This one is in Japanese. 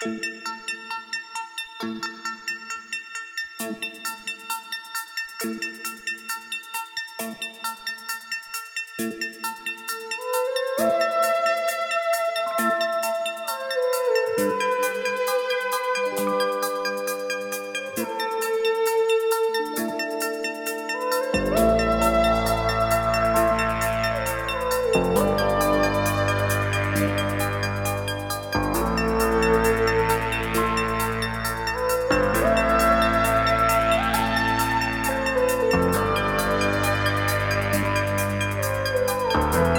Thank you. Bye.